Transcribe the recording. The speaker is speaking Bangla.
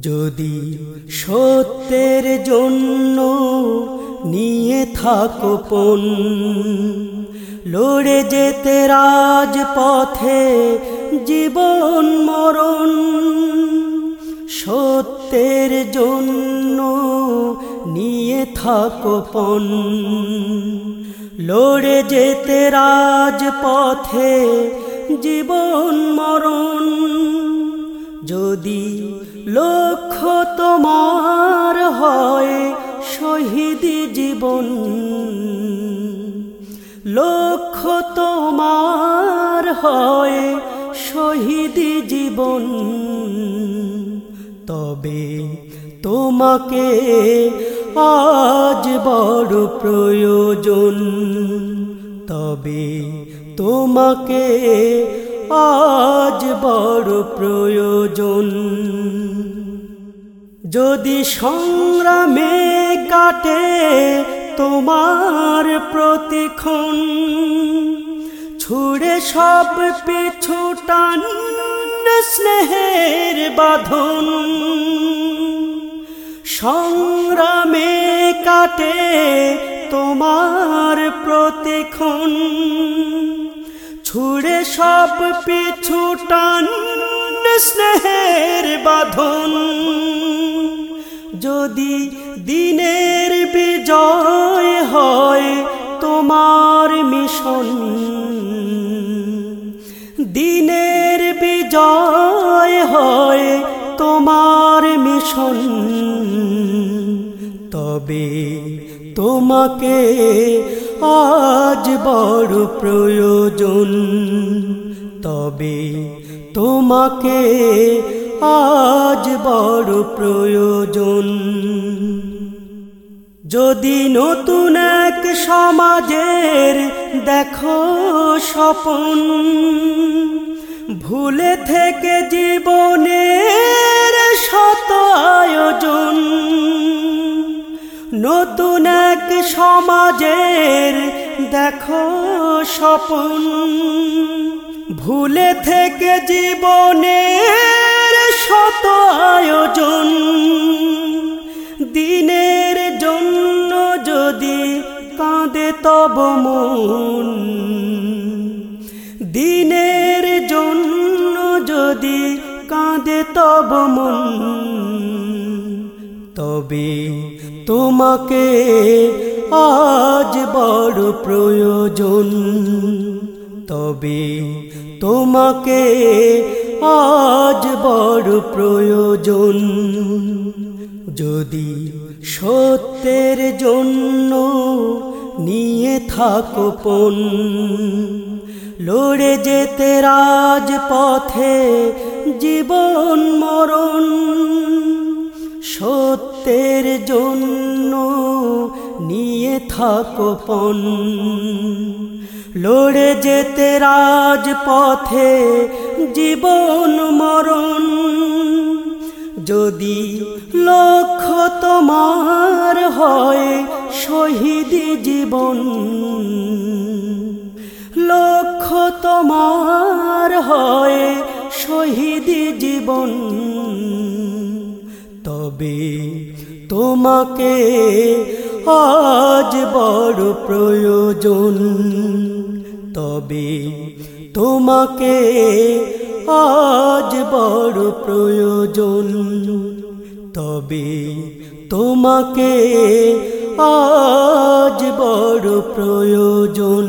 যদি সত্যের জন্য নিয়ে থাকো পণ লড়ে যেতে রাজপথে জীবন মরণ, সত্যের জন্য নিয়ে থাকো পণ লড়ে যেতে রাজপথে জীবন মরণ। যদি লক্ষ্য তোমার হয় শহীদ জীবন, লক্ষ্য তোমার হয় শহীদ জীবন, তবে তোমাকে আজ বড় প্রয়োজন, তবে তোমাকে আজ বড় প্রয়োজন। যদি সংগ্রামে কাটে তোমার প্রতিক্ষণ, ছুড়ে সব পিছু টান স্নেহের বাঁধন। সংগ্রামে কাটে তোমার প্রতিক্ষণ ছুড়ে সব পিছু টান, স্নেহের বাঁধন। যদি দিনের বিজয় হয় তোমার মিশন, দিনের বিজয় হয় তোমার মিশন। তবে তোমাকে আজ বড় প্রয়োজন। তবে তোমাকে আজ বড় প্রয়োজন। যদি নতুন এক সমাজের দেখো স্বপন, ভুলে থেকে জীবনের শত সমাজের দেখো স্বপন। ভুলে থেকে জীবনের শত আয়োজন। দিনের জন্য যদি কাঁদে তব মন। দিনের জন্য যদি কাঁদে তব মন। তবে তোমাকে আজ বড় প্রয়োজন। তবে তোমাকে আজ বড় প্রয়োজন। যদি সত্যের জন্য নিয়ে থাকো পণ, লড়ে যেতে রাজ পথে জীবন মরণ, সত্যের জন্য নিয়ে থাকো পণ লড়ে যেতে রাজ পথে জীবন মরণ। যদি লক্ষ্য তোমার হয় শহীদ জীবন। লক্ষ্য তোমার হয় শহীদ জীবন। তবে তোমাকে আজ বড় প্রয়োজন। তবে তোমাকে আজ বড় প্রয়োজন। তবে তোমাকে আজ বড় প্রয়োজন।